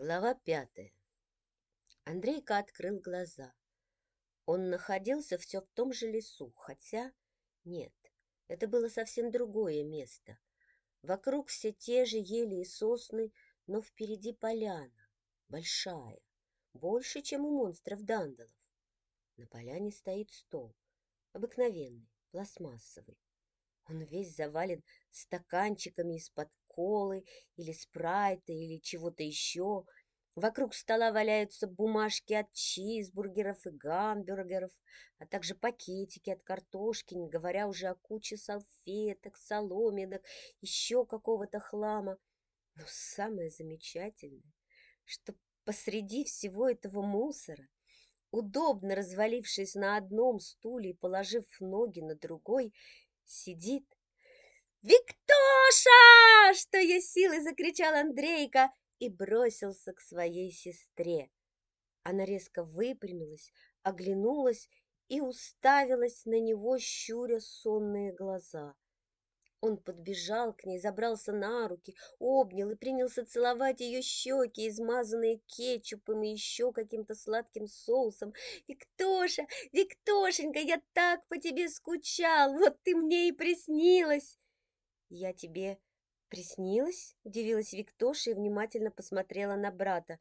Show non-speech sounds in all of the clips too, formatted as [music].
Глава пятая. Андрейка открыл глаза. Он находился все в том же лесу, хотя нет, это было совсем другое место. Вокруг все те же ели и сосны, но впереди поляна, большая, больше, чем у монстров дандалов. На поляне стоит стол, обыкновенный, пластмассовый. Он весь завален стаканчиками из-под колы или спрайта или чего-то еще. Вокруг стола валяются бумажки от чизбургеров и гамбургеров, а также пакетики от картошки, не говоря уже о куче салфеток, соломинок, еще какого-то хлама. Но самое замечательное, что посреди всего этого мусора, удобно развалившись на одном стуле и положив ноги на другой, сидит «Виктоша!» — что есть силы закричал Андрейка и бросился к своей сестре. Она резко выпрямилась, оглянулась и уставилась на него, щуря сонные глаза. Он подбежал к ней, забрался на руки, обнял и принялся целовать ее щеки, измазанные кетчупом и еще каким-то сладким соусом. «Виктоша, Виктошенька, я так по тебе скучал, вот ты мне и приснилась!» «Я тебе приснилась?» – удивилась Виктоша и внимательно посмотрела на брата.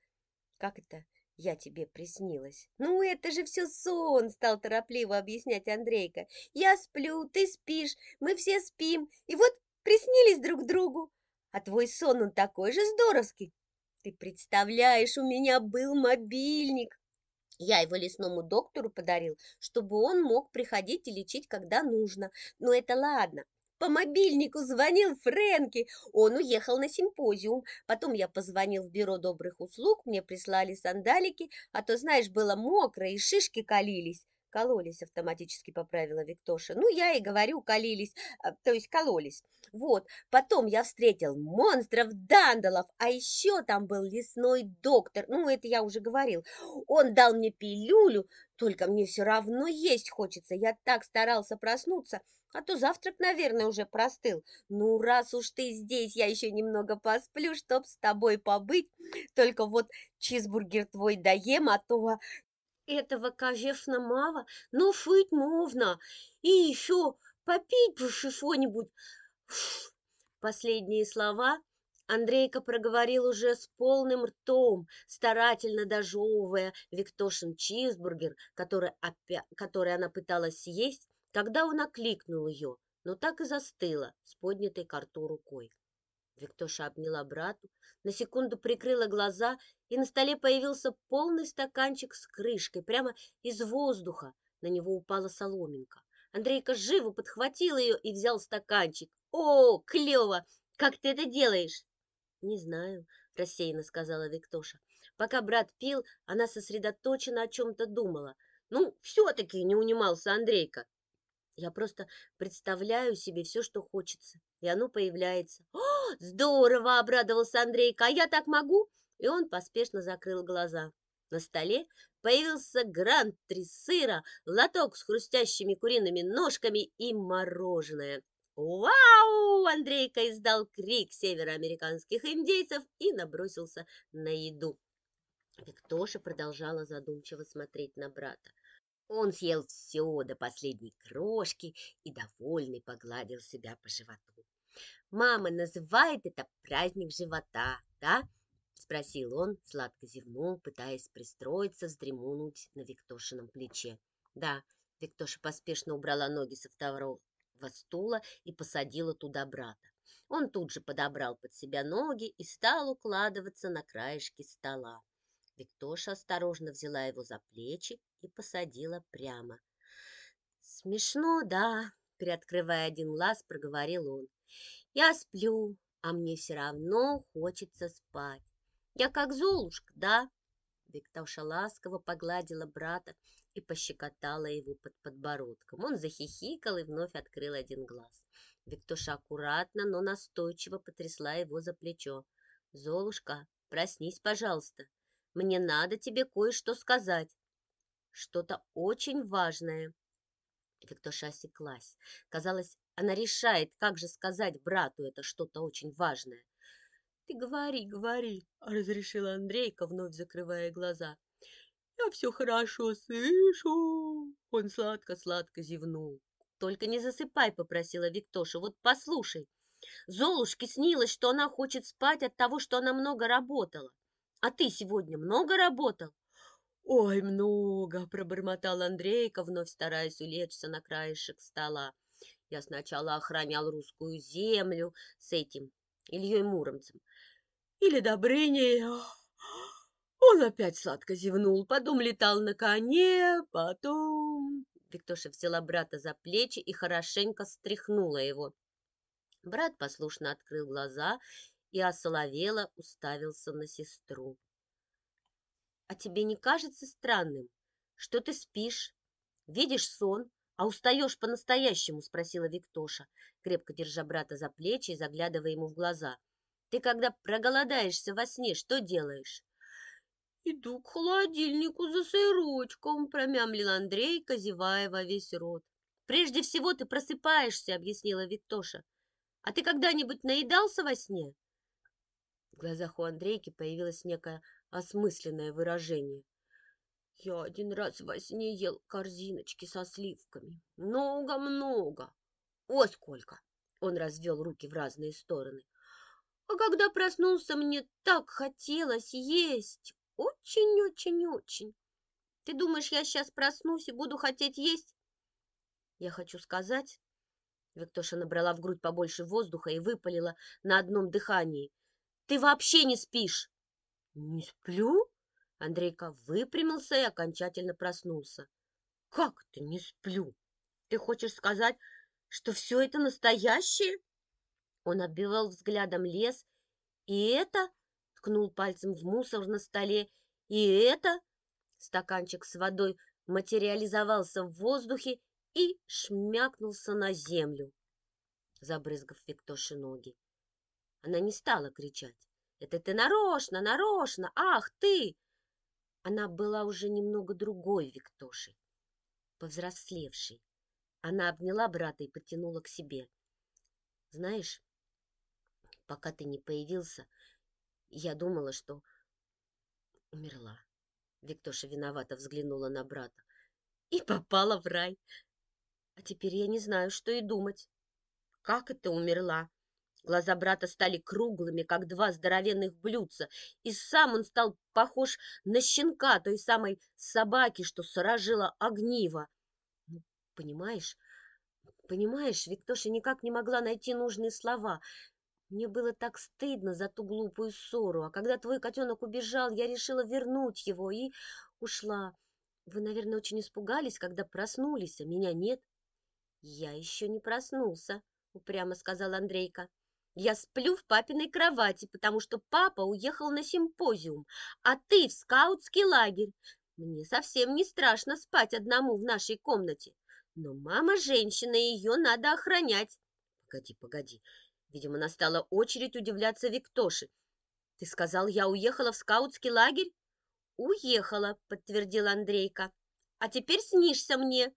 «Как это я тебе приснилась?» «Ну, это же все сон!» – стал торопливо объяснять Андрейка. «Я сплю, ты спишь, мы все спим, и вот приснились друг другу. А твой сон, он такой же здоровский. Ты представляешь, у меня был мобильник!» Я его лесному доктору подарил, чтобы он мог приходить и лечить, когда нужно. Но это ладно. По мобильнику звонил Фрэнки. Он уехал на симпозиум. Потом я позвонил в бюро добрых услуг, мне прислали сандалики, а то, знаешь, было мокро и шишки калились. Кололись, автоматически поправила Виктоша. Ну, я и говорю, калились, а, то есть кололись. Вот, потом я встретил монстров дандалов, а еще там был лесной доктор, ну, это я уже говорил. Он дал мне пилюлю, только мне все равно есть хочется. Я так старался проснуться, а то завтрак, наверное, уже простыл. Ну, раз уж ты здесь, я еще немного посплю, чтоб с тобой побыть. Только вот чизбургер твой доем, а то этого, конечно, мало, но фыть можно. И еще попить бы что-нибудь. Последние слова Андрейка проговорил уже с полным ртом, старательно дожевывая Виктошин чизбургер, который, опять, который она пыталась съесть, когда он окликнул ее, но так и застыла с поднятой к рту рукой. Виктоша обняла брату, на секунду прикрыла глаза, и на столе появился полный стаканчик с крышкой, прямо из воздуха. На него упала соломинка. Андрейка живо подхватил ее и взял стаканчик. «О, клево! Как ты это делаешь?» «Не знаю», — рассеянно сказала Виктоша. Пока брат пил, она сосредоточенно о чем-то думала. «Ну, все-таки не унимался Андрейка. Я просто представляю себе все, что хочется, и оно появляется. «О, здорово!» — обрадовался Андрейка. «А я так могу?» И он поспешно закрыл глаза. На столе появился грант три сыра, лоток с хрустящими куриными ножками и мороженое. «Вау!» — Андрейка издал крик североамериканских индейцев и набросился на еду. Виктоша продолжала задумчиво смотреть на брата. Он съел все до последней крошки и, довольный, погладил себя по животу. «Мама называет это праздник живота, да?» — спросил он, сладко зевнул, пытаясь пристроиться, вздремнуть на Виктошином плече. «Да», — Виктоша поспешно убрала ноги со второго стула и посадила туда брата. Он тут же подобрал под себя ноги и стал укладываться на краешки стола. Виктоша осторожно взяла его за плечи и посадила прямо. «Смешно, да?» — приоткрывая один глаз, проговорил он. «Я сплю, а мне все равно хочется спать. Я как Золушка, да?» Виктоша ласково погладила брата и пощекотала его под подбородком. Он захихикал и вновь открыл один глаз. Виктоша аккуратно, но настойчиво потрясла его за плечо. «Золушка, проснись, пожалуйста!» Мне надо тебе кое-что сказать. Что-то очень важное. Виктоша осеклась. Казалось, она решает, как же сказать брату это что-то очень важное. Ты говори, говори, разрешила Андрейка, вновь закрывая глаза. Я все хорошо слышу. Он сладко-сладко зевнул. Только не засыпай, попросила Виктоша. Вот послушай. Золушке снилось, что она хочет спать от того, что она много работала. А ты сегодня много работал? Ой, много, пробормотал Андрейка, вновь стараясь улечься на краешек стола. Я сначала охранял русскую землю с этим Ильей Муромцем. Или Добрыней. Он опять сладко зевнул, потом летал на коне, потом... Виктоша взяла брата за плечи и хорошенько стряхнула его. Брат послушно открыл глаза и осоловело уставился на сестру. — А тебе не кажется странным, что ты спишь, видишь сон, а устаешь по-настоящему? — спросила Виктоша, крепко держа брата за плечи и заглядывая ему в глаза. — Ты, когда проголодаешься во сне, что делаешь? — Иду к холодильнику за сырочком, — промямлил Андрей, зевая во весь рот. — Прежде всего ты просыпаешься, — объяснила Виктоша. — А ты когда-нибудь наедался во сне? В глазах у Андрейки появилось некое осмысленное выражение. Я один раз во сне ел корзиночки со сливками. Много-много. О, сколько! Он развел руки в разные стороны. А когда проснулся, мне так хотелось есть. Очень-очень-очень. Ты думаешь, я сейчас проснусь и буду хотеть есть? Я хочу сказать... Виктоша набрала в грудь побольше воздуха и выпалила на одном дыхании. Ты вообще не спишь? Не сплю? Андрейка выпрямился и окончательно проснулся. Как ты не сплю? Ты хочешь сказать, что все это настоящее? Он оббивал взглядом лес, и это, ткнул пальцем в мусор на столе, и это, стаканчик с водой материализовался в воздухе и шмякнулся на землю, забрызгав Виктоши ноги. Она не стала кричать. «Это ты нарочно, нарочно! Ах, ты!» Она была уже немного другой Виктошей, повзрослевшей. Она обняла брата и потянула к себе. «Знаешь, пока ты не появился, я думала, что умерла». Виктоша виновато взглянула на брата. «И попала в рай. А теперь я не знаю, что и думать. Как это умерла?» Глаза брата стали круглыми, как два здоровенных блюдца, и сам он стал похож на щенка той самой собаки, что сторожила огниво. Ну, понимаешь, понимаешь, Виктоша никак не могла найти нужные слова. Мне было так стыдно за ту глупую ссору, а когда твой котенок убежал, я решила вернуть его и ушла. Вы, наверное, очень испугались, когда проснулись, а меня нет. Я еще не проснулся, упрямо сказал Андрейка. Я сплю в папиной кровати, потому что папа уехал на симпозиум, а ты в скаутский лагерь. Мне совсем не страшно спать одному в нашей комнате. Но мама женщина, и ее надо охранять. Погоди, погоди. Видимо, настала очередь удивляться Виктоши. Ты сказал, я уехала в скаутский лагерь? Уехала, подтвердил Андрейка. А теперь снишься мне.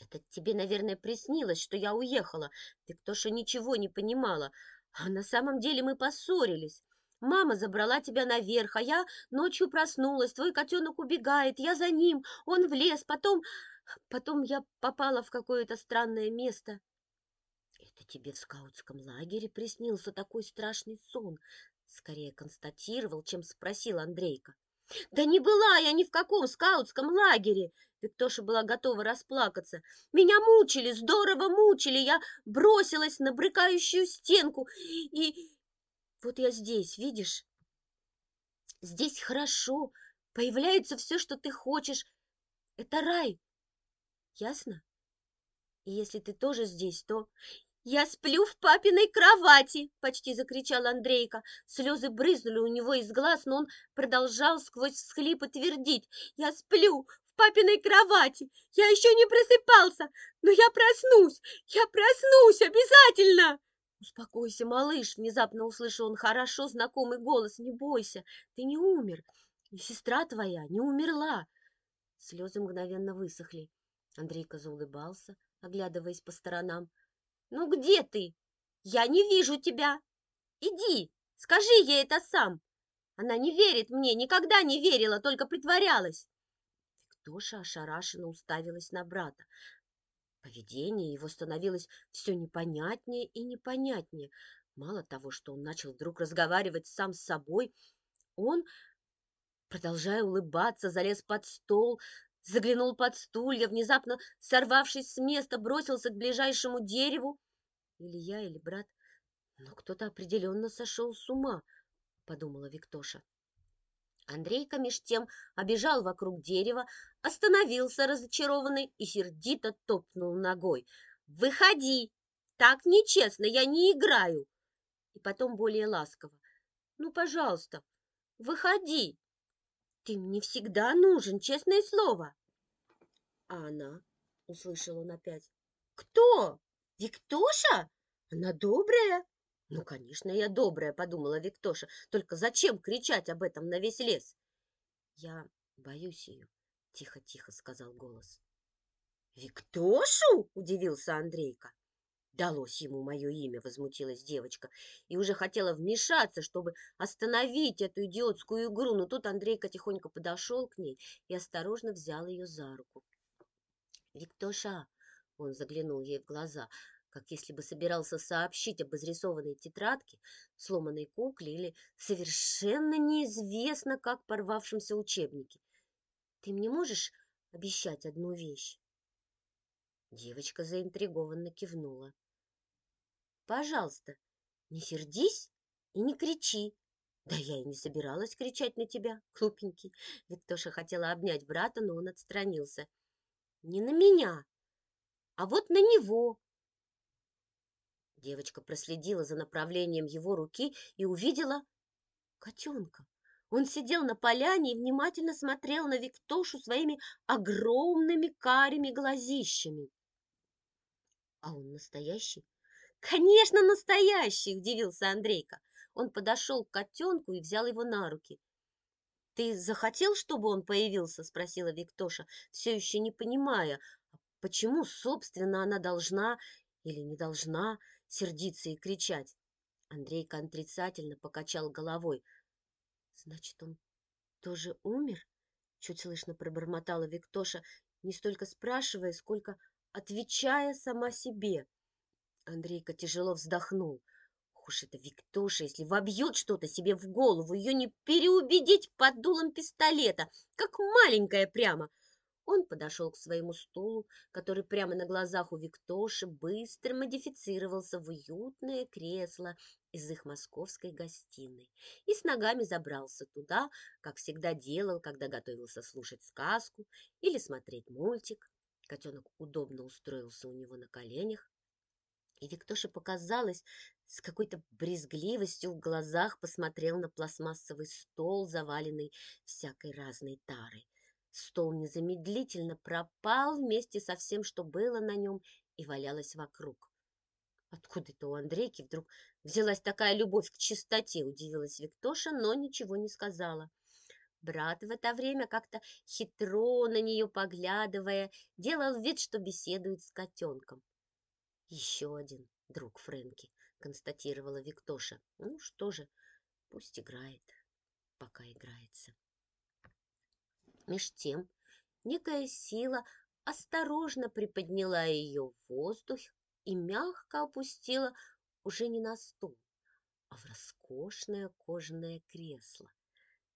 Это тебе, наверное, приснилось, что я уехала. Ты кто же ничего не понимала. А на самом деле мы поссорились. Мама забрала тебя наверх, а я ночью проснулась. Твой котенок убегает, я за ним, он в лес. Потом, потом я попала в какое-то странное место. Это тебе в скаутском лагере приснился такой страшный сон? Скорее констатировал, чем спросил Андрейка. Да не была я ни в каком скаутском лагере. Виктоша была готова расплакаться. Меня мучили, здорово мучили. Я бросилась на брыкающую стенку. И вот я здесь, видишь? Здесь хорошо. Появляется все, что ты хочешь. Это рай. Ясно? И если ты тоже здесь, то «Я сплю в папиной кровати!» – почти закричал Андрейка. Слезы брызнули у него из глаз, но он продолжал сквозь всхлипы твердить. «Я сплю в папиной кровати! Я еще не просыпался, но я проснусь! Я проснусь обязательно!» «Успокойся, малыш!» – внезапно услышал он хорошо знакомый голос. «Не бойся, ты не умер, и сестра твоя не умерла!» Слезы мгновенно высохли. Андрейка заулыбался, оглядываясь по сторонам. «Ну где ты? Я не вижу тебя! Иди, Скажи ей это сам. Она не верит мне, никогда не верила, только притворялась. Виктоша ошарашенно уставилась на брата. Поведение его становилось все непонятнее и непонятнее. Мало того, что он начал вдруг разговаривать сам с собой, он, продолжая улыбаться, залез под стол, заглянул под стулья, внезапно сорвавшись с места, бросился к ближайшему дереву. Или я, или брат, но кто-то определенно сошел с ума, подумала Виктоша. Андрейка меж тем обежал вокруг дерева, остановился разочарованный и сердито топнул ногой. «Выходи! Так нечестно, я не играю!» И потом более ласково. «Ну, пожалуйста, выходи! Ты мне всегда нужен, честное слово!» «А она?» — услышал он опять. «Кто? Виктоша? Она добрая?» «Ну, конечно, я добрая», — подумала Виктоша. «Только зачем кричать об этом на весь лес?» «Я боюсь ее», — тихо-тихо сказал голос. «Виктошу?» — удивился Андрейка. «Далось ему мое имя», — возмутилась девочка, и уже хотела вмешаться, чтобы остановить эту идиотскую игру, но тут Андрейка тихонько подошел к ней и осторожно взял ее за руку. «Виктоша!» — он заглянул ей в глаза — как если бы собирался сообщить об изрисованной тетрадке, сломанной кукле или совершенно неизвестно как порвавшемся учебнике. Ты мне можешь обещать одну вещь? Девочка заинтригованно кивнула. Пожалуйста, не сердись и не кричи. Да я и не собиралась кричать на тебя, глупенький. Виктоша хотела обнять брата, но он отстранился. Не на меня, а вот на него, Девочка проследила за направлением его руки и увидела котенка. Он сидел на поляне и внимательно смотрел на Виктошу своими огромными карими глазищами. А он настоящий? Конечно, настоящий, удивился Андрейка. Он подошел к котенку и взял его на руки. Ты захотел, чтобы он появился? спросила Виктоша, все еще не понимая, почему, собственно, она должна или не должна сердиться и кричать. Андрейка отрицательно покачал головой. Значит, он тоже умер? Чуть слышно пробормотала Виктоша, не столько спрашивая, сколько отвечая сама себе. Андрейка тяжело вздохнул. Уж это Виктоша, если вобьет что-то себе в голову, ее не переубедить под дулом пистолета, как маленькая прямо. Он подошел к своему стулу, который прямо на глазах у Виктоши быстро модифицировался в уютное кресло из их московской гостиной и с ногами забрался туда, как всегда делал, когда готовился слушать сказку или смотреть мультик. Котенок удобно устроился у него на коленях, и Виктоше показалось, с какой-то брезгливостью в глазах посмотрел на пластмассовый стол, заваленный всякой разной тарой. Стол незамедлительно пропал вместе со всем, что было на нем и валялось вокруг. Откуда-то у Андрейки вдруг взялась такая любовь к чистоте, удивилась Виктоша, но ничего не сказала. Брат в это время как-то хитро на нее поглядывая, делал вид, что беседует с котенком. Еще один друг Фрэнки, констатировала Виктоша. Ну что же, пусть играет, пока играется. Меж тем некая сила осторожно приподняла ее в воздух и мягко опустила уже не на стул, а в роскошное кожаное кресло.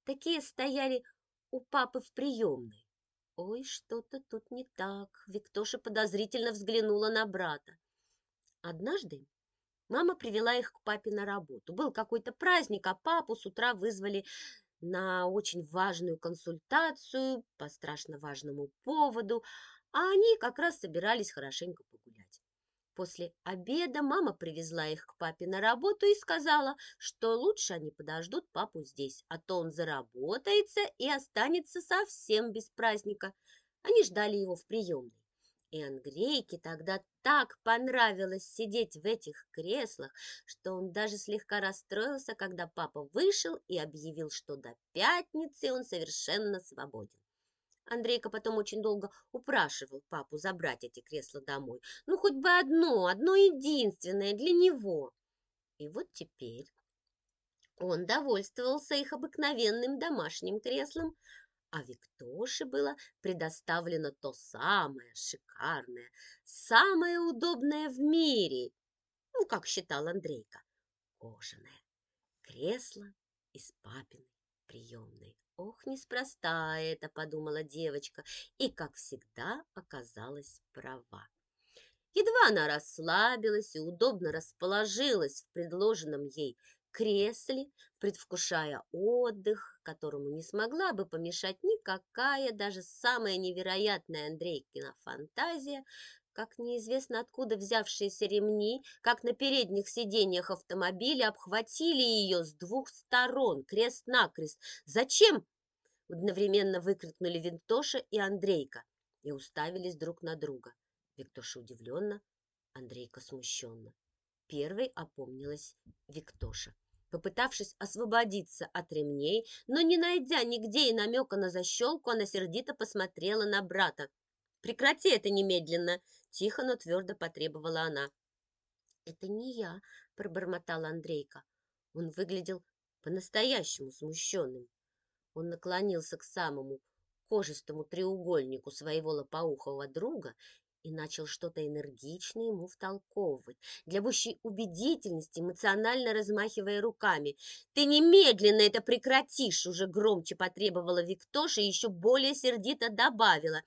Такие стояли у папы в приемной. Ой, что-то тут не так. Виктоша подозрительно взглянула на брата. Однажды мама привела их к папе на работу. Был какой-то праздник, а папу с утра вызвали на очень важную консультацию по страшно важному поводу, а они как раз собирались хорошенько погулять. После обеда мама привезла их к папе на работу и сказала, что лучше они подождут папу здесь, а то он заработается и останется совсем без праздника. Они ждали его в приемной. И Андрейке тогда так понравилось сидеть в этих креслах, что он даже слегка расстроился, когда папа вышел и объявил, что до пятницы он совершенно свободен. Андрейка потом очень долго упрашивал папу забрать эти кресла домой. Ну, хоть бы одно, одно единственное для него. И вот теперь Он довольствовался их обыкновенным домашним креслом, а Виктоше было предоставлено то самое шикарное, самое удобное в мире, ну, как считал Андрейка, кожаное кресло из папиной приемной. Ох, неспроста это, подумала девочка, и, как всегда, оказалась права. Едва она расслабилась и удобно расположилась в предложенном ей кресле, предвкушая отдых, которому не смогла бы помешать никакая, даже самая невероятная Андрейкина фантазия, как неизвестно откуда взявшиеся ремни, как на передних сиденьях автомобиля обхватили ее с двух сторон, крест-накрест. «Зачем?» – одновременно выкрикнули Винтоша и Андрейка и уставились друг на друга. Виктоша удивленно, Андрейка смущенно. Первой опомнилась Виктоша. Попытавшись освободиться от ремней, но не найдя нигде и намека на защелку, она сердито посмотрела на брата. «Прекрати это немедленно!» – тихо, но твердо потребовала она. «Это не я», – пробормотал Андрейка. Он выглядел по-настоящему смущенным. Он наклонился к самому кожистому треугольнику своего лопоухого друга и начал что-то энергично ему втолковывать, для пущей убедительности, эмоционально размахивая руками. «Ты немедленно это прекратишь!» уже громче потребовала Виктоша и еще более сердито добавила.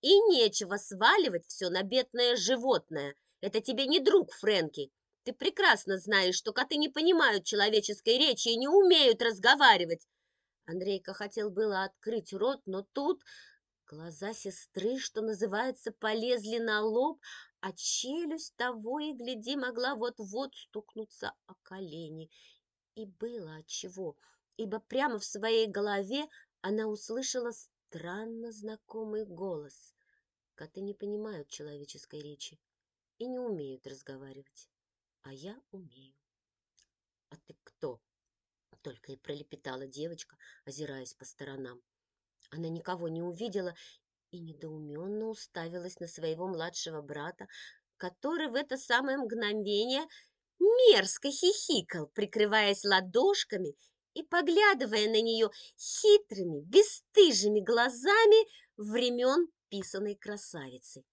«И нечего сваливать все на бедное животное. Это тебе не друг, Фрэнки. Ты прекрасно знаешь, что коты не понимают человеческой речи и не умеют разговаривать». Андрейка хотел было открыть рот, но тут Глаза сестры, что называется, полезли на лоб, а челюсть того и гляди могла вот-вот стукнуться о колени. И было отчего, ибо прямо в своей голове она услышала странно знакомый голос. Коты не понимают человеческой речи и не умеют разговаривать, а я умею. — А ты кто? — только и пролепетала девочка, озираясь по сторонам. Она никого не увидела и недоуменно уставилась на своего младшего брата, который в это самое мгновение мерзко хихикал, прикрываясь ладошками и поглядывая на нее хитрыми, бесстыжими глазами времен писаной красавицы.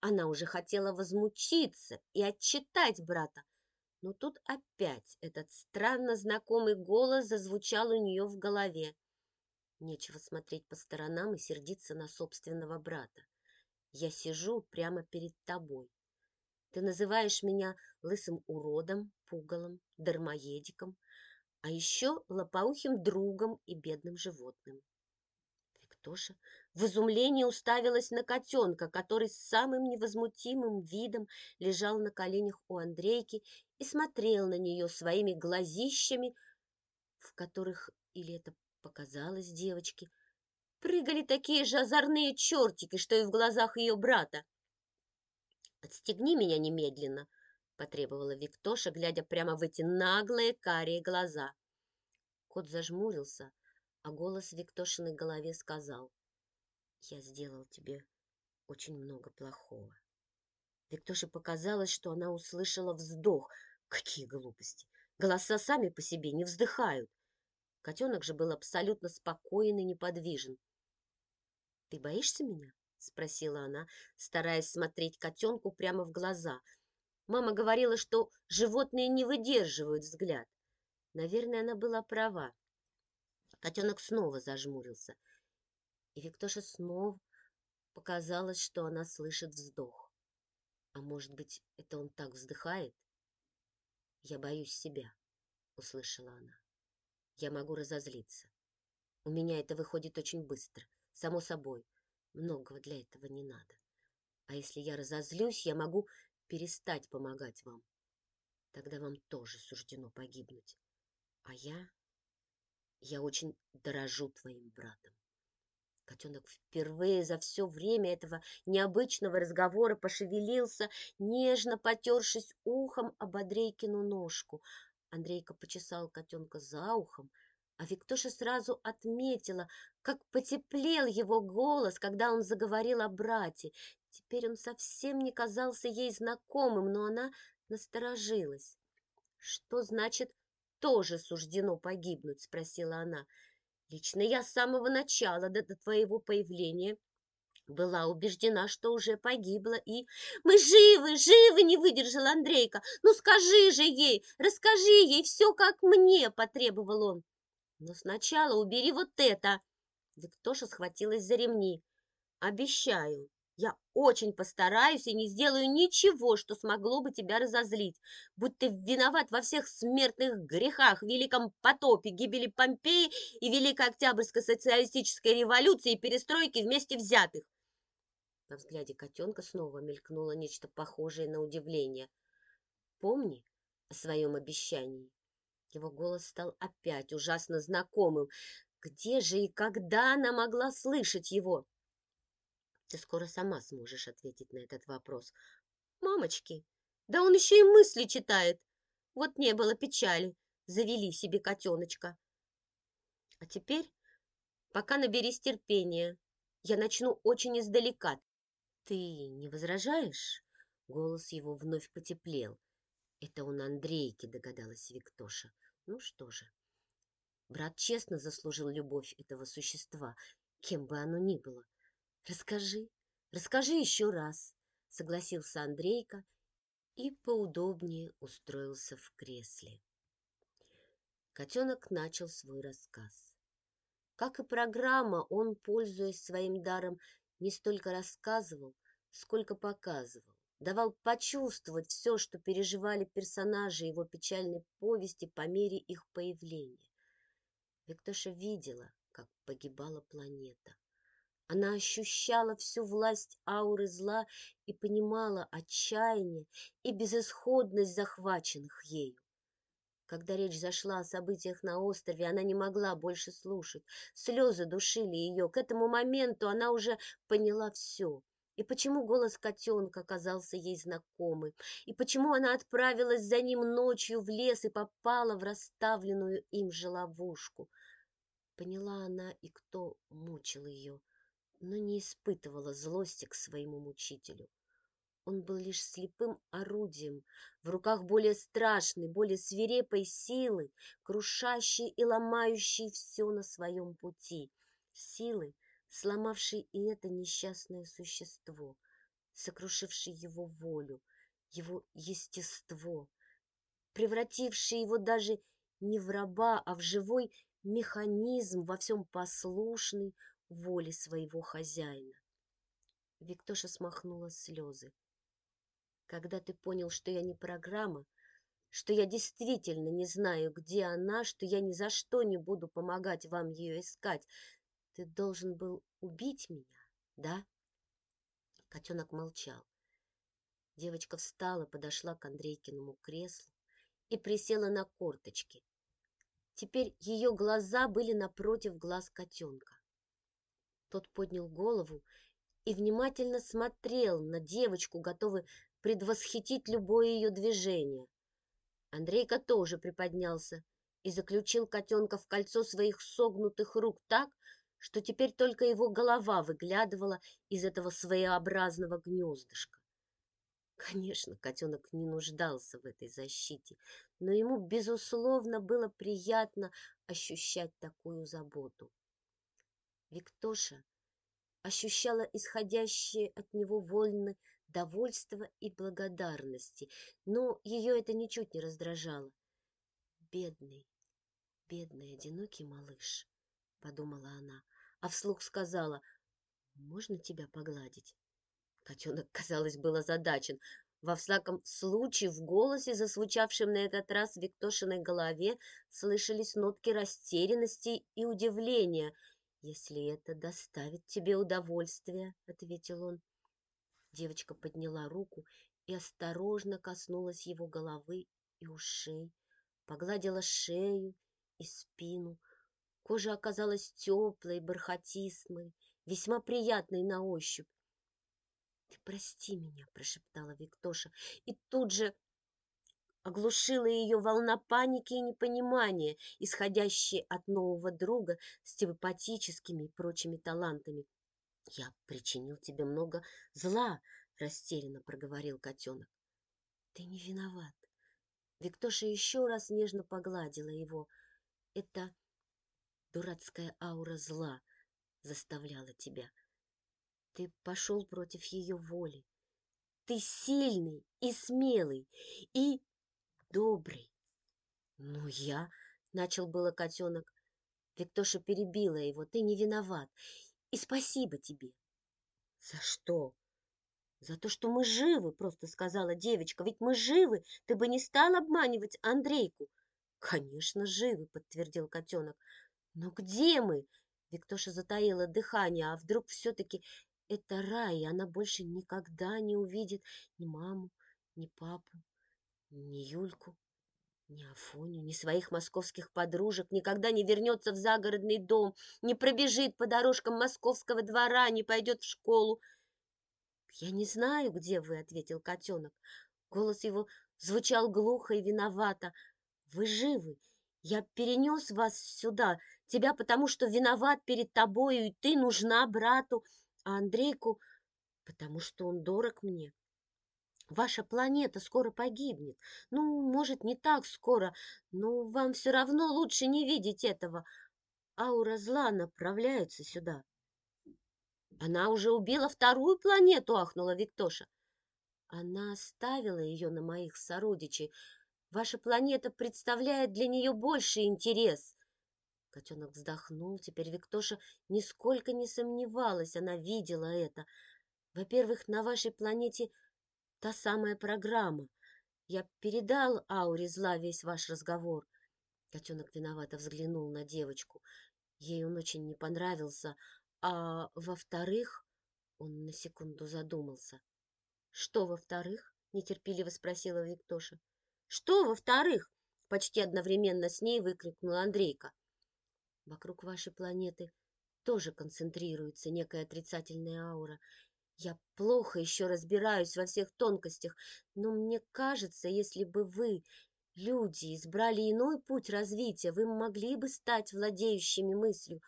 Она уже хотела возмутиться и отчитать брата, но тут опять этот странно знакомый голос зазвучал у нее в голове. Нечего смотреть по сторонам и сердиться на собственного брата. Я сижу прямо перед тобой. Ты называешь меня лысым уродом, пугалом, дармоедиком, а еще лопоухим другом и бедным животным. Виктоша в изумлении уставилась на котенка, который с самым невозмутимым видом лежал на коленях у Андрейки и смотрел на нее своими глазищами, в которых или это показалось девочке. Прыгали такие же озорные чертики, что и в глазах ее брата. «Отстегни меня немедленно!» — потребовала Виктоша, глядя прямо в эти наглые карие глаза. Кот зажмурился, а голос Виктошиной голове сказал, «Я сделал тебе очень много плохого». Виктоше показалось, что она услышала вздох. Какие глупости! Голоса сами по себе не вздыхают. Котенок же был абсолютно спокоен и неподвижен. — Ты боишься меня? — спросила она, стараясь смотреть котенку прямо в глаза. Мама говорила, что животные не выдерживают взгляд. Наверное, она была права. Котенок снова зажмурился. И Виктоша снова показалось, что она слышит вздох. А может быть, это он так вздыхает? «Я боюсь себя», — услышала она я могу разозлиться. У меня это выходит очень быстро, само собой. Многого для этого не надо. А если я разозлюсь, я могу перестать помогать вам. Тогда вам тоже суждено погибнуть. А я... Я очень дорожу твоим братом. Котенок впервые за все время этого необычного разговора пошевелился, нежно потершись ухом об Андрейкину ножку, Андрейка почесал котенка за ухом, а Виктоша сразу отметила, как потеплел его голос, когда он заговорил о брате. Теперь он совсем не казался ей знакомым, но она насторожилась. Что значит тоже суждено погибнуть?» – спросила она. «Лично я с самого начала, до, до твоего появления, была убеждена, что уже погибла, и... «Мы живы, живы!» — не выдержал Андрейка. «Ну скажи же ей, расскажи ей все, как мне!» — потребовал он. «Но сначала убери вот это!» Виктоша схватилась за ремни. «Обещаю, я очень постараюсь и не сделаю ничего, что смогло бы тебя разозлить. Будь ты виноват во всех смертных грехах, великом потопе, гибели Помпеи и Великой Октябрьской социалистической революции и перестройки вместе взятых. Во взгляде котенка снова мелькнуло нечто похожее на удивление. «Помни о своем обещании». Его голос стал опять ужасно знакомым. Где же и когда она могла слышать его? Ты скоро сама сможешь ответить на этот вопрос. Мамочки, да он еще и мысли читает. Вот не было печали, завели себе котеночка. А теперь пока наберись терпения. Я начну очень издалека. «Ты не возражаешь?» Голос его вновь потеплел. «Это он Андрейке», — догадалась Виктоша. «Ну что же, брат честно заслужил любовь этого существа, кем бы оно ни было. Расскажи, расскажи еще раз», — согласился Андрейка и поудобнее устроился в кресле. Котенок начал свой рассказ. Как и программа, он, пользуясь своим даром не столько рассказывал, сколько показывал, давал почувствовать все, что переживали персонажи его печальной повести по мере их появления. Виктоша видела, как погибала планета. Она ощущала всю власть ауры зла и понимала отчаяние и безысходность захваченных ею. Когда речь зашла о событиях на острове, она не могла больше слушать. Слезы душили ее. К этому моменту она уже поняла все. И почему голос котенка казался ей знакомым, и почему она отправилась за ним ночью в лес и попала в расставленную им же ловушку. Поняла она и кто мучил ее, но не испытывала злости к своему мучителю. Он был лишь слепым орудием, в руках более страшной, более свирепой силы, крушащей и ломающей все на своем пути. Силы, сломавшей и это несчастное существо, сокрушившей его волю, его естество, превратившей его даже не в раба, а в живой механизм во всем послушный воле своего хозяина. Виктоша смахнула слезы когда ты понял, что я не программа, что я действительно не знаю, где она, что я ни за что не буду помогать вам ее искать. Ты должен был убить меня, да? Котенок молчал. Девочка встала, подошла к Андрейкиному креслу и присела на корточки. Теперь ее глаза были напротив глаз котенка. Тот поднял голову и внимательно смотрел на девочку, готовый предвосхитить любое ее движение. Андрейка тоже приподнялся и заключил котенка в кольцо своих согнутых рук так, что теперь только его голова выглядывала из этого своеобразного гнездышка. Конечно, котенок не нуждался в этой защите, но ему, безусловно, было приятно ощущать такую заботу. Виктоша ощущала исходящие от него вольны довольства и благодарности, но ее это ничуть не раздражало. «Бедный, бедный, одинокий малыш», — подумала она, а вслух сказала, «Можно тебя погладить?» Котенок, казалось, был озадачен. Во всяком случае, в голосе, зазвучавшем на этот раз в Виктошиной голове, слышались нотки растерянности и удивления. «Если это доставит тебе удовольствие», — ответил он. Девочка подняла руку и осторожно коснулась его головы и ушей, погладила шею и спину. Кожа оказалась теплой, бархатистой, весьма приятной на ощупь. «Ты прости меня», — прошептала Виктоша, и тут же оглушила ее волна паники и непонимания, исходящая от нового друга с телепатическими и прочими талантами. «Я причинил тебе много зла», — растерянно проговорил котенок. «Ты не виноват. Виктоша еще раз нежно погладила его. Это дурацкая аура зла заставляла тебя. Ты пошел против ее воли. Ты сильный и смелый, и добрый. Ну, я... — начал было котенок. Виктоша перебила его. Ты не виноват. И спасибо тебе. За что? За то, что мы живы, просто сказала девочка. Ведь мы живы. Ты бы не стал обманывать Андрейку. Конечно, живы, подтвердил котенок. Но где мы? Виктоша затаила дыхание, а вдруг все-таки это рай, и она больше никогда не увидит ни маму, ни папу, ни Юльку, ни Афоню, ни своих московских подружек, никогда не вернется в загородный дом, не пробежит по дорожкам московского двора, не пойдет в школу. «Я не знаю, где вы», — ответил котенок. Голос его звучал глухо и виновато. «Вы живы. Я перенес вас сюда, тебя потому, что виноват перед тобою, и ты нужна брату, а Андрейку, потому что он дорог мне. Ваша планета скоро погибнет. Ну, может, не так скоро, но вам все равно лучше не видеть этого. Аура зла направляется сюда. Она уже убила вторую планету, ахнула Виктоша. Она оставила ее на моих сородичей. Ваша планета представляет для нее больший интерес. Котенок вздохнул. Теперь Виктоша нисколько не сомневалась. Она видела это. Во-первых, на вашей планете та самая программа. Я передал ауре зла весь ваш разговор. Котенок виновато взглянул на девочку. Ей он очень не понравился. А во-вторых, он на секунду задумался. Что во-вторых? нетерпеливо спросила Виктоша. Что во-вторых? Почти одновременно с ней выкрикнул Андрейка. Вокруг вашей планеты тоже концентрируется некая отрицательная аура. Я плохо еще разбираюсь во всех тонкостях, но мне кажется, если бы вы, люди, избрали иной путь развития, вы могли бы стать владеющими мыслью.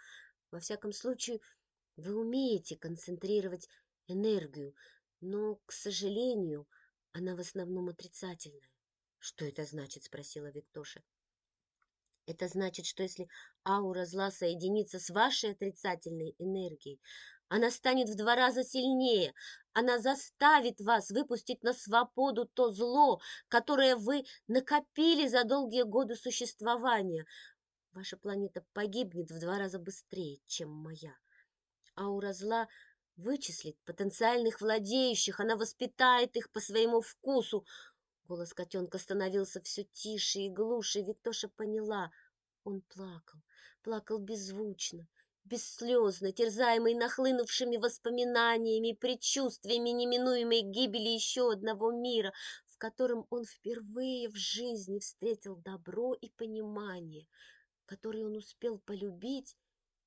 Во всяком случае, вы умеете концентрировать энергию, но, к сожалению, она в основном отрицательная. Что это значит? спросила Виктоша. Это значит, что если аура зла соединится с вашей отрицательной энергией, она станет в два раза сильнее. Она заставит вас выпустить на свободу то зло, которое вы накопили за долгие годы существования. Ваша планета погибнет в два раза быстрее, чем моя. Аура зла вычислит потенциальных владеющих, она воспитает их по своему вкусу. Голос котенка становился все тише и глуше. Виктоша поняла, он плакал, плакал беззвучно бесслезно, терзаемый нахлынувшими воспоминаниями предчувствиями неминуемой гибели еще одного мира, в котором он впервые в жизни встретил добро и понимание, который он успел полюбить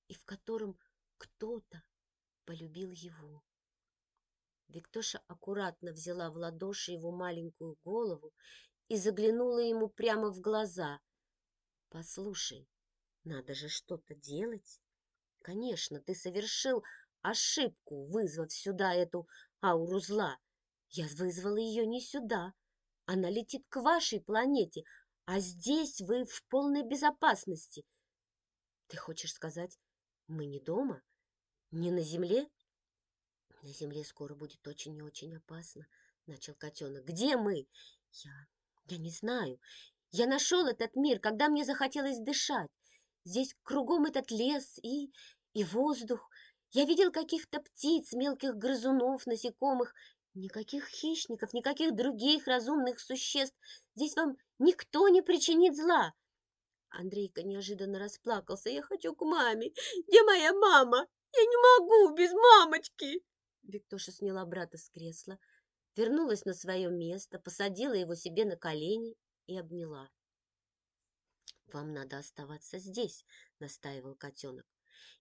и в котором кто-то полюбил его. Виктоша аккуратно взяла в ладоши его маленькую голову и заглянула ему прямо в глаза. «Послушай, надо же что-то делать. Конечно, ты совершил ошибку, вызвав сюда эту ауру зла. Я вызвала ее не сюда. Она летит к вашей планете, а здесь вы в полной безопасности. Ты хочешь сказать, мы не дома? Не на земле? На земле скоро будет очень и очень опасно, начал котенок. Где мы? Я... я не знаю. Я нашел этот мир, когда мне захотелось дышать. Здесь кругом этот лес и... и воздух. Я видел каких-то птиц, мелких грызунов, насекомых. Никаких хищников, никаких других разумных существ. Здесь вам никто не причинит зла. Андрейка неожиданно расплакался. «Я хочу к маме! Где моя мама? Я не могу без мамочки!» Виктоша сняла брата с кресла, вернулась на свое место, посадила его себе на колени и обняла. «Вам надо оставаться здесь», — настаивал котенок.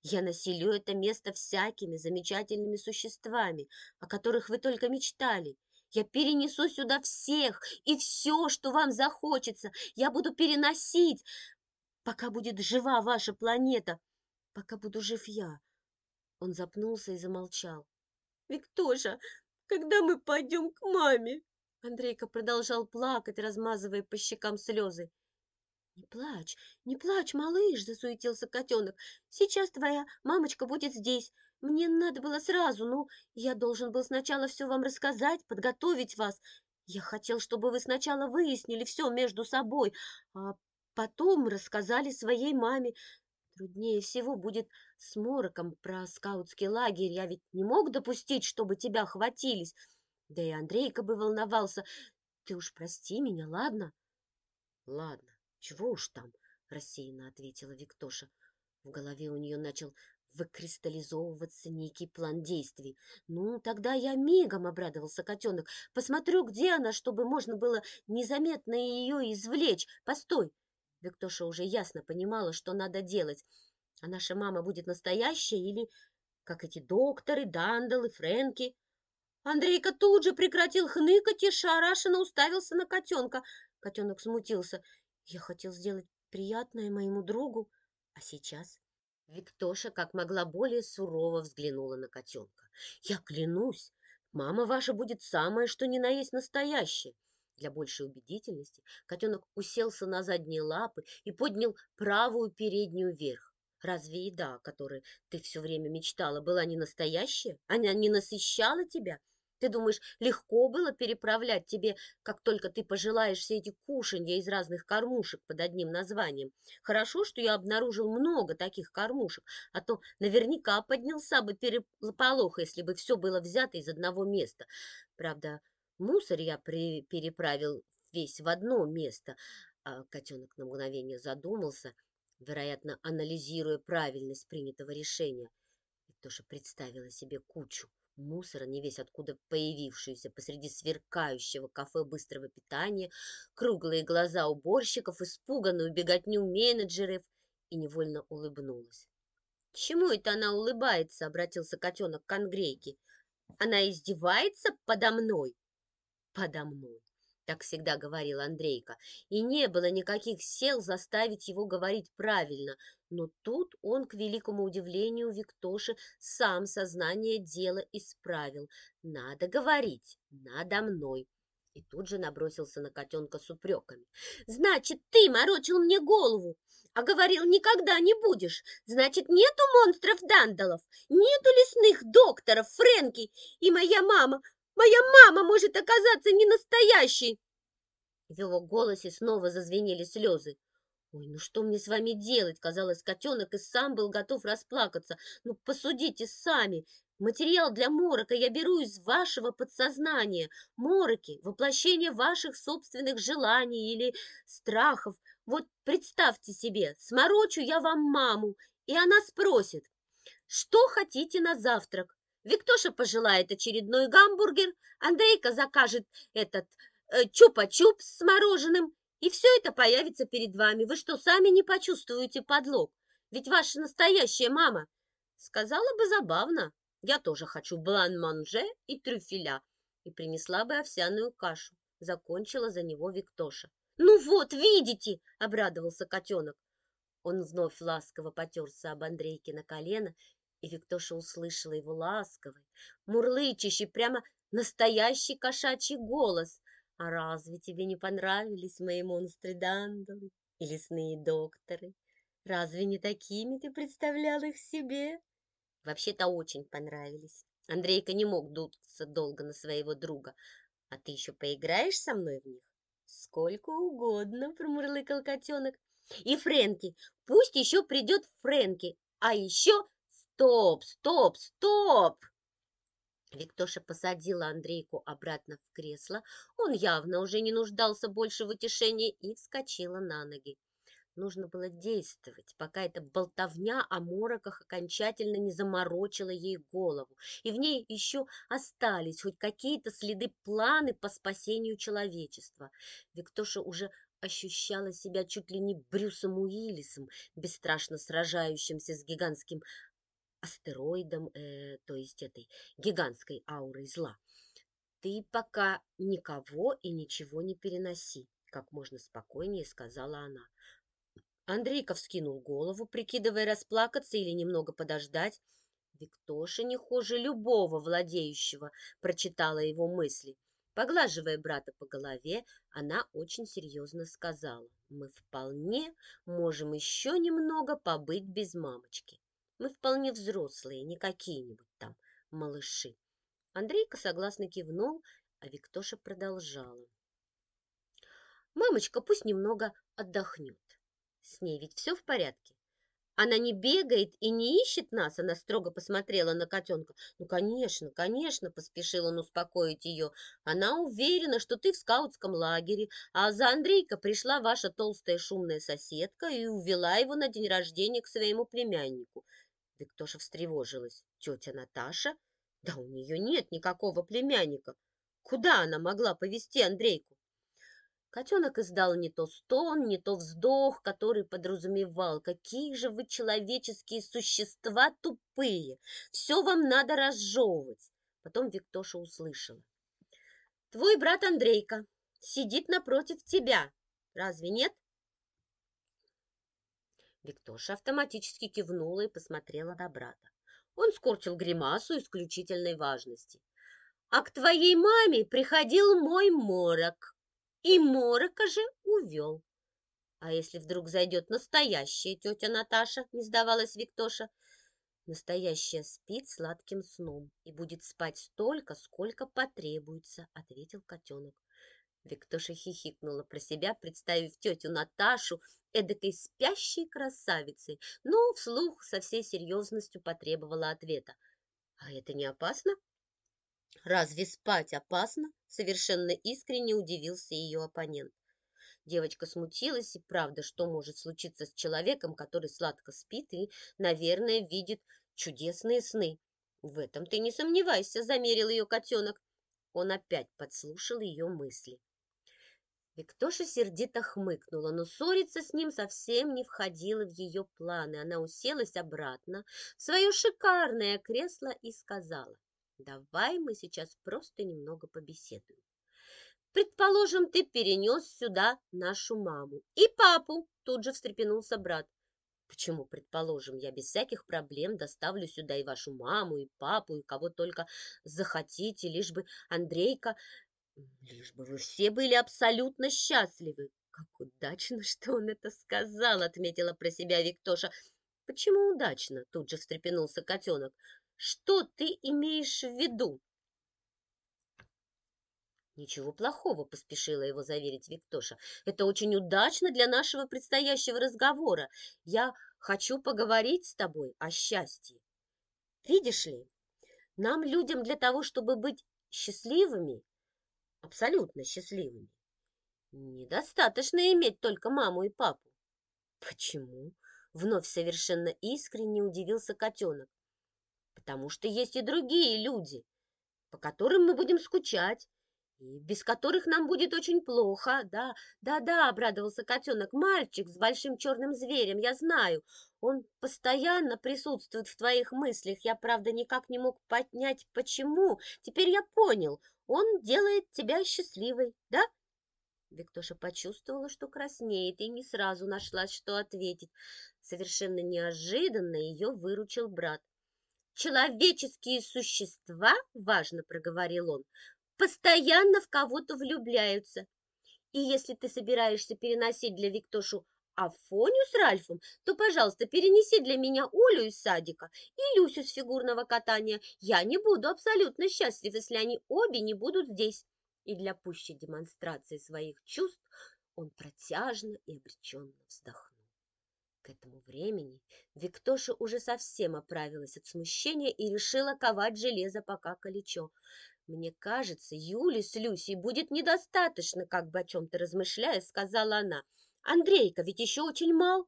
«Я населю это место всякими замечательными существами, о которых вы только мечтали. Я перенесу сюда всех и все, что вам захочется. Я буду переносить, пока будет жива ваша планета, пока буду жив я». Он запнулся и замолчал. «Виктоша, когда мы пойдем к маме?» Андрейка продолжал плакать, размазывая по щекам слезы. «Не плачь, не плачь, малыш!» – засуетился котенок. «Сейчас твоя мамочка будет здесь. Мне надо было сразу, ну, я должен был сначала все вам рассказать, подготовить вас. Я хотел, чтобы вы сначала выяснили все между собой, а потом рассказали своей маме. Труднее всего будет с мороком про скаутский лагерь. Я ведь не мог допустить, чтобы тебя хватились. Да и Андрейка бы волновался. Ты уж прости меня, ладно? Ладно, чего уж там, рассеянно ответила Виктоша. В голове у нее начал выкристаллизовываться некий план действий. «Ну, тогда я мигом», — обрадовался котенок. «Посмотрю, где она, чтобы можно было незаметно ее извлечь. Постой!» Виктоша уже ясно понимала, что надо делать. А наша мама будет настоящая или как эти докторы, Дандал и Фрэнки? Андрейка тут же прекратил хныкать и шарашенно уставился на котенка. Котенок смутился. Я хотел сделать приятное моему другу, а сейчас Виктоша как могла более сурово взглянула на котенка. «Я клянусь, мама ваша будет самое, что ни на есть настоящее». Для большей убедительности котенок уселся на задние лапы и поднял правую переднюю вверх. Разве еда, о которой ты все время мечтала, была не настоящая? Она не насыщала тебя? Ты думаешь, легко было переправлять тебе, как только ты пожелаешь, все эти кушанья из разных кормушек под одним названием? Хорошо, что я обнаружил много таких кормушек, а то наверняка поднялся бы переполох, если бы все было взято из одного места. Правда, мусор я переправил весь в одно место. А котенок на мгновение задумался, вероятно, анализируя правильность принятого решения. И тоже представила себе кучу мусора, не весь откуда появившуюся посреди сверкающего кафе быстрого питания, круглые глаза уборщиков, испуганную беготню менеджеров и невольно улыбнулась. «Чему это она улыбается?» — обратился котенок к Ангрейке. «Она издевается подо мной?» «Подо мной так всегда говорил Андрейка, и не было никаких сил заставить его говорить правильно, но тут он, к великому удивлению Виктоши, сам сознание дела исправил. «Надо говорить, надо мной!» И тут же набросился на котенка с упреками. «Значит, ты морочил мне голову, а говорил, никогда не будешь. Значит, нету монстров-дандалов, нету лесных докторов, Фрэнки, и моя мама, Моя мама может оказаться не настоящей!» В его голосе снова зазвенели слезы. «Ой, ну что мне с вами делать?» Казалось, котенок и сам был готов расплакаться. «Ну, посудите сами. Материал для морока я беру из вашего подсознания. Мороки – воплощение ваших собственных желаний или страхов. Вот представьте себе, сморочу я вам маму, и она спросит, что хотите на завтрак? Виктоша пожелает очередной гамбургер, Андрейка закажет этот э, чупа-чуп с мороженым, и все это появится перед вами. Вы что, сами не почувствуете подлог? Ведь ваша настоящая мама сказала бы забавно. Я тоже хочу блан-манже и трюфеля. И принесла бы овсяную кашу. Закончила за него Виктоша. «Ну вот, видите!» — обрадовался котенок. Он вновь ласково потерся об Андрейке на колено и Виктоша услышала его ласковый, мурлычащий, прямо настоящий кошачий голос. «А разве тебе не понравились мои монстры-дандалы и лесные докторы? Разве не такими ты представлял их себе?» Вообще-то очень понравились. Андрейка не мог дуться долго на своего друга. «А ты еще поиграешь со мной в них?» «Сколько угодно», — промурлыкал котенок. «И Фрэнки, пусть еще придет Фрэнки, а еще Стоп, стоп, стоп! Виктоша посадила Андрейку обратно в кресло. Он явно уже не нуждался больше в утешении и вскочила на ноги. Нужно было действовать, пока эта болтовня о мороках окончательно не заморочила ей голову, и в ней еще остались хоть какие-то следы планы по спасению человечества. Виктоша уже ощущала себя чуть ли не Брюсом Уиллисом, бесстрашно сражающимся с гигантским астероидом, э, то есть этой гигантской аурой зла. Ты пока никого и ничего не переноси, как можно спокойнее сказала она. Андрейков скинул голову, прикидывая расплакаться или немного подождать. Виктоша не хуже любого владеющего прочитала его мысли. Поглаживая брата по голове, она очень серьезно сказала, «Мы вполне можем еще немного побыть без мамочки. Мы вполне взрослые, не какие-нибудь там малыши». Андрейка согласно кивнул, а Виктоша продолжала. «Мамочка пусть немного отдохнет. С ней ведь все в порядке. Она не бегает и не ищет нас, она строго посмотрела на котенка. Ну, конечно, конечно, поспешил он успокоить ее. Она уверена, что ты в скаутском лагере, а за Андрейка пришла ваша толстая шумная соседка и увела его на день рождения к своему племяннику. Виктоша встревожилась. Тетя Наташа? Да у нее нет никакого племянника. Куда она могла повести Андрейку? Котенок издал не то стон, не то вздох, который подразумевал, какие же вы человеческие существа тупые, все вам надо разжевывать. Потом Виктоша услышала. Твой брат Андрейка сидит напротив тебя, разве нет? Виктоша автоматически кивнула и посмотрела на брата. Он скорчил гримасу исключительной важности. А к твоей маме приходил мой морок и Морока же увел. А если вдруг зайдет настоящая тетя Наташа, не сдавалась Виктоша, настоящая спит сладким сном и будет спать столько, сколько потребуется, ответил котенок. Виктоша хихикнула про себя, представив тетю Наташу эдакой спящей красавицей, но вслух со всей серьезностью потребовала ответа. А это не опасно? «Разве спать опасно?» – совершенно искренне удивился ее оппонент. Девочка смутилась, и правда, что может случиться с человеком, который сладко спит и, наверное, видит чудесные сны. В этом ты не сомневайся, замерил ее котенок. Он опять подслушал ее мысли. Виктоша сердито хмыкнула, но ссориться с ним совсем не входило в ее планы. Она уселась обратно в свое шикарное кресло и сказала, Давай мы сейчас просто немного побеседуем. Предположим, ты перенес сюда нашу маму и папу, тут же встрепенулся брат. Почему, предположим, я без всяких проблем доставлю сюда и вашу маму, и папу, и кого только захотите, лишь бы Андрейка, лишь бы вы все были абсолютно счастливы. Как удачно, [laughs] что он это сказал, отметила про себя Виктоша. Почему удачно? Тут же встрепенулся котенок. Что ты имеешь в виду? Ничего плохого, поспешила его заверить Виктоша. Это очень удачно для нашего предстоящего разговора. Я хочу поговорить с тобой о счастье. Видишь ли, нам, людям, для того, чтобы быть счастливыми, абсолютно счастливыми, недостаточно иметь только маму и папу. Почему? Вновь совершенно искренне удивился котенок потому что есть и другие люди, по которым мы будем скучать, и без которых нам будет очень плохо. Да, да-да, обрадовался котенок, мальчик с большим черным зверем, я знаю. Он постоянно присутствует в твоих мыслях. Я, правда, никак не мог поднять, почему. Теперь я понял, он делает тебя счастливой, да? Виктоша почувствовала, что краснеет, и не сразу нашлась, что ответить. Совершенно неожиданно ее выручил брат. Человеческие существа, важно проговорил он, постоянно в кого-то влюбляются. И если ты собираешься переносить для Виктошу Афоню с Ральфом, то, пожалуйста, перенеси для меня Олю из садика и Люсю с фигурного катания. Я не буду абсолютно счастлив, если они обе не будут здесь. И для пущей демонстрации своих чувств он протяжно и обреченно вздохнул. К этому времени Виктоша уже совсем оправилась от смущения и решила ковать железо пока колечо. «Мне кажется, Юли с Люсей будет недостаточно, как бы о чем-то размышляя, — сказала она. Андрейка ведь еще очень мал.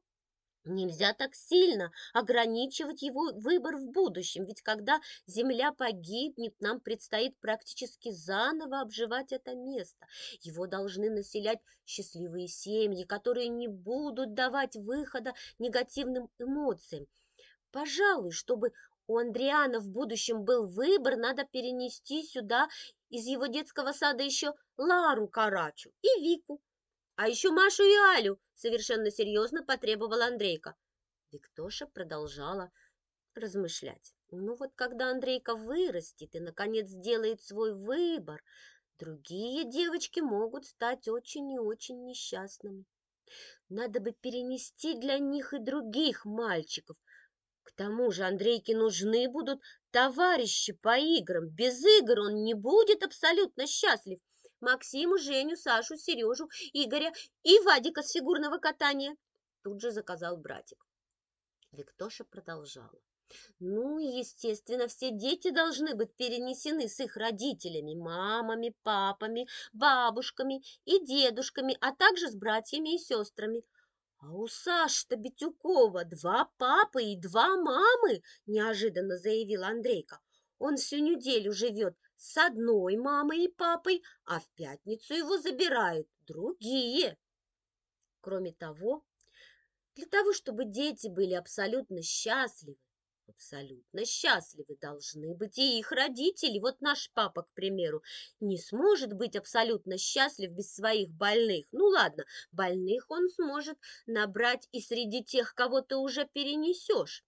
Нельзя так сильно ограничивать его выбор в будущем, ведь когда земля погибнет, нам предстоит практически заново обживать это место. Его должны населять счастливые семьи, которые не будут давать выхода негативным эмоциям. Пожалуй, чтобы у Андриана в будущем был выбор, надо перенести сюда из его детского сада еще Лару Карачу и Вику. А еще Машу и Алю, совершенно серьезно потребовал Андрейка. Виктоша продолжала размышлять. Ну вот когда Андрейка вырастет и, наконец, сделает свой выбор, Другие девочки могут стать очень и очень несчастными. Надо бы перенести для них и других мальчиков. К тому же Андрейке нужны будут товарищи по играм. Без игр он не будет абсолютно счастлив. Максиму, Женю, Сашу, Сережу, Игоря и Вадика с фигурного катания. Тут же заказал братик. Виктоша продолжала. Ну, естественно, все дети должны быть перенесены с их родителями, мамами, папами, бабушками и дедушками, а также с братьями и сестрами. А у Саши-то Битюкова два папы и два мамы, неожиданно заявил Андрейка. Он всю неделю живет с одной мамой и папой, а в пятницу его забирают другие. Кроме того, для того, чтобы дети были абсолютно счастливы, Абсолютно счастливы должны быть и их родители. Вот наш папа, к примеру, не сможет быть абсолютно счастлив без своих больных. Ну ладно, больных он сможет набрать и среди тех, кого ты уже перенесешь.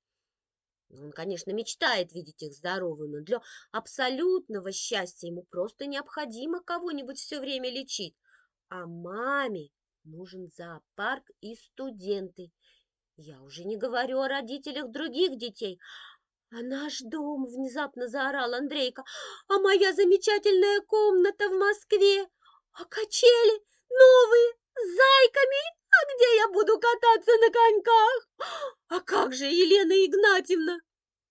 Он, конечно, мечтает видеть их здоровыми, но для абсолютного счастья ему просто необходимо кого-нибудь все время лечить. А маме нужен зоопарк и студенты. Я уже не говорю о родителях других детей. А наш дом, внезапно заорал Андрейка, а моя замечательная комната в Москве, а качели новые с зайками, а где я буду кататься на коньках? А как же Елена Игнатьевна?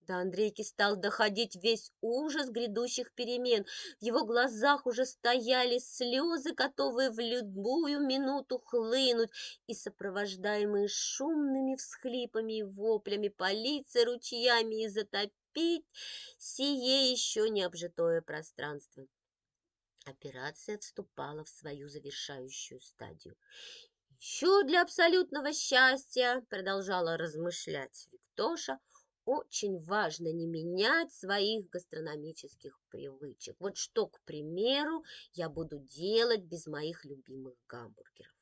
До Андрейки стал доходить весь ужас грядущих перемен. В его глазах уже стояли слезы, готовые в любую минуту хлынуть, и сопровождаемые шумными всхлипами и воплями полиции ручьями и затопить сие еще не обжитое пространство. Операция вступала в свою завершающую стадию. Еще для абсолютного счастья, продолжала размышлять Виктоша, очень важно не менять своих гастрономических привычек. Вот что, к примеру, я буду делать без моих любимых гамбургеров.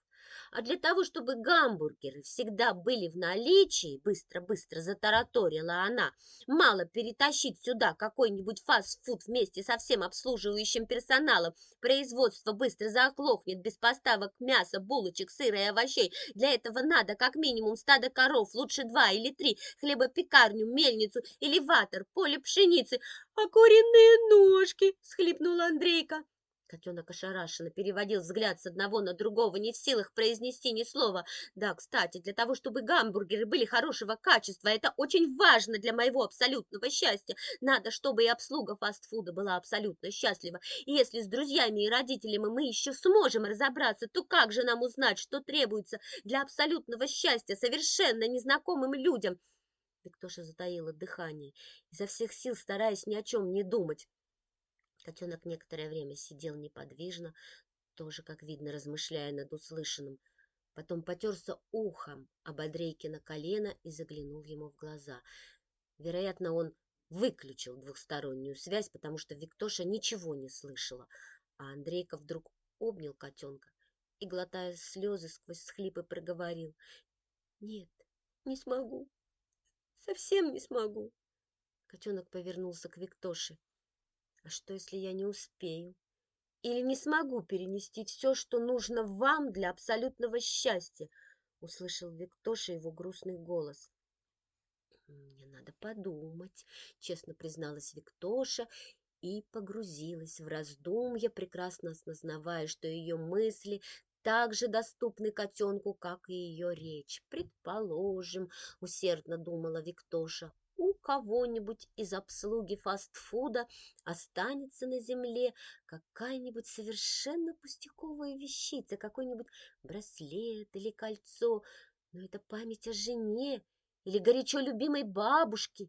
А для того, чтобы гамбургеры всегда были в наличии, быстро-быстро затараторила она, мало перетащить сюда какой-нибудь фастфуд вместе со всем обслуживающим персоналом, производство быстро заглохнет без поставок мяса, булочек, сыра и овощей. Для этого надо как минимум стадо коров, лучше два или три, хлебопекарню, мельницу, элеватор, поле пшеницы. А куриные ножки, схлипнула Андрейка. Котенок ошарашенно переводил взгляд с одного на другого, не в силах произнести ни слова. Да, кстати, для того, чтобы гамбургеры были хорошего качества, это очень важно для моего абсолютного счастья. Надо, чтобы и обслуга фастфуда была абсолютно счастлива. И если с друзьями и родителями мы еще сможем разобраться, то как же нам узнать, что требуется для абсолютного счастья совершенно незнакомым людям? Виктоша затаила дыхание, изо всех сил стараясь ни о чем не думать. Котенок некоторое время сидел неподвижно, тоже, как видно, размышляя над услышанным. Потом потерся ухом об Андрейкино колено и заглянул ему в глаза. Вероятно, он выключил двухстороннюю связь, потому что Виктоша ничего не слышала. А Андрейка вдруг обнял котенка и, глотая слезы, сквозь схлипы проговорил. «Нет, не смогу, совсем не смогу». Котенок повернулся к Виктоше. А что, если я не успею? Или не смогу перенести все, что нужно вам для абсолютного счастья? Услышал Виктоша его грустный голос. Мне надо подумать, честно призналась Виктоша и погрузилась в раздумья, прекрасно осознавая, что ее мысли так же доступны котенку, как и ее речь. Предположим, усердно думала Виктоша, у кого-нибудь из обслуги фастфуда останется на земле какая-нибудь совершенно пустяковая вещица, какой-нибудь браслет или кольцо, но это память о жене или горячо любимой бабушке.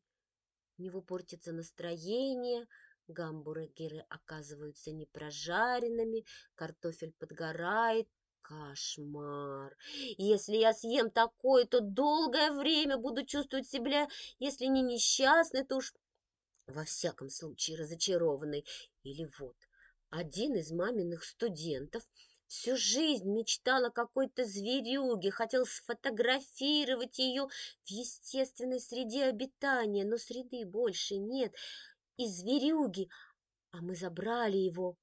У него портится настроение, гамбургеры оказываются непрожаренными, картофель подгорает, Кошмар! Если я съем такое, то долгое время буду чувствовать себя, если не несчастной, то уж во всяком случае разочарованной. Или вот, один из маминых студентов всю жизнь мечтал о какой-то зверюге, хотел сфотографировать ее в естественной среде обитания, но среды больше нет. И зверюги, а мы забрали его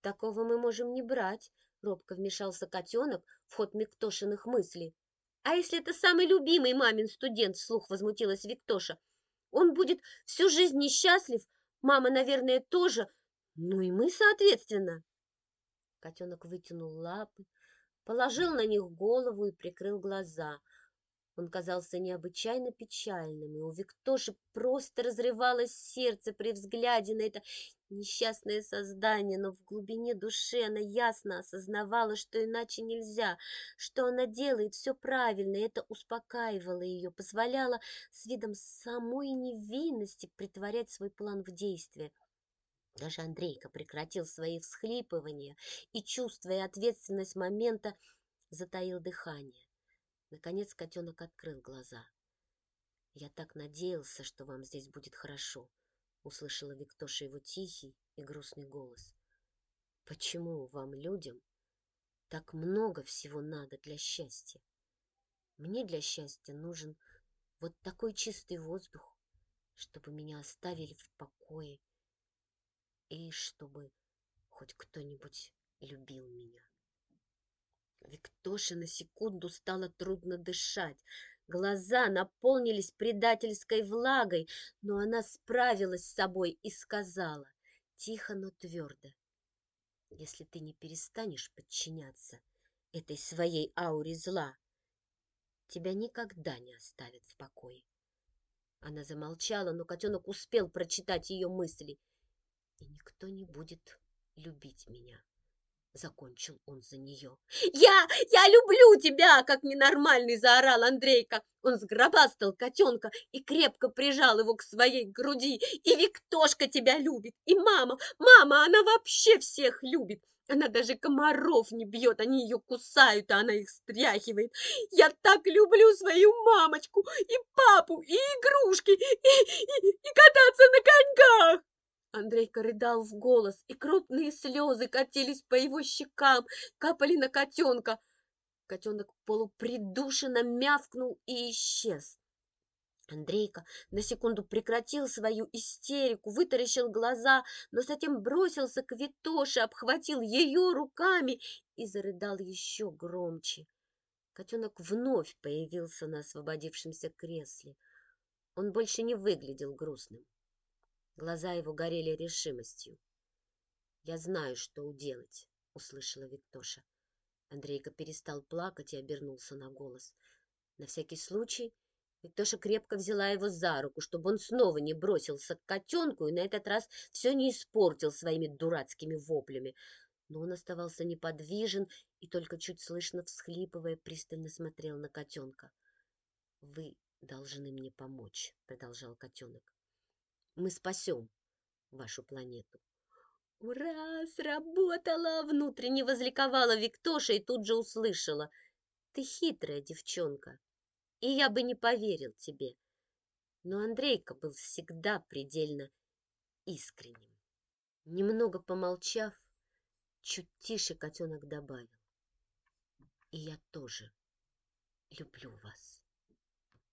Такого мы можем не брать, робко вмешался котенок в ход Виктошиных мыслей. А если это самый любимый мамин студент, вслух возмутилась Виктоша. Он будет всю жизнь несчастлив, мама, наверное, тоже, ну и мы, соответственно. Котенок вытянул лапы, положил на них голову и прикрыл глаза. Он казался необычайно печальным, и у Виктоши просто разрывалось сердце при взгляде на это несчастное создание, но в глубине души она ясно осознавала, что иначе нельзя, что она делает все правильно, и это успокаивало ее, позволяло с видом самой невинности притворять свой план в действие. Даже Андрейка прекратил свои всхлипывания и, чувствуя ответственность момента, затаил дыхание. Наконец котенок открыл глаза. «Я так надеялся, что вам здесь будет хорошо», — услышала Виктоша его тихий и грустный голос. «Почему вам, людям, так много всего надо для счастья? Мне для счастья нужен вот такой чистый воздух, чтобы меня оставили в покое, и чтобы хоть кто-нибудь любил меня. Виктоше на секунду стало трудно дышать. Глаза наполнились предательской влагой, но она справилась с собой и сказала, тихо, но твердо, «Если ты не перестанешь подчиняться этой своей ауре зла, тебя никогда не оставят в покое». Она замолчала, но котенок успел прочитать ее мысли и никто не будет любить меня. Закончил он за нее. «Я, я люблю тебя!» Как ненормальный заорал Андрейка. Он сгробастал котенка и крепко прижал его к своей груди. И Виктошка тебя любит, и мама, мама, она вообще всех любит. Она даже комаров не бьет, они ее кусают, а она их стряхивает. Я так люблю свою мамочку, и папу, и игрушки, и, и, и кататься на коньках. Андрейка рыдал в голос, и крупные слезы катились по его щекам, капали на котенка. Котенок полупридушенно мявкнул и исчез. Андрейка на секунду прекратил свою истерику, вытаращил глаза, но затем бросился к Витоше, обхватил ее руками и зарыдал еще громче. Котенок вновь появился на освободившемся кресле. Он больше не выглядел грустным. Глаза его горели решимостью. «Я знаю, что уделать», — услышала Виктоша. Андрейка перестал плакать и обернулся на голос. На всякий случай Виктоша крепко взяла его за руку, чтобы он снова не бросился к котенку и на этот раз все не испортил своими дурацкими воплями. Но он оставался неподвижен и только чуть слышно всхлипывая, пристально смотрел на котенка. «Вы должны мне помочь», — продолжал котенок. Мы спасем вашу планету. «Ура! Сработало!» — внутренне возликовала Виктоша и тут же услышала. «Ты хитрая девчонка, и я бы не поверил тебе». Но Андрейка был всегда предельно искренним. Немного помолчав, чуть тише котенок добавил. «И я тоже люблю вас».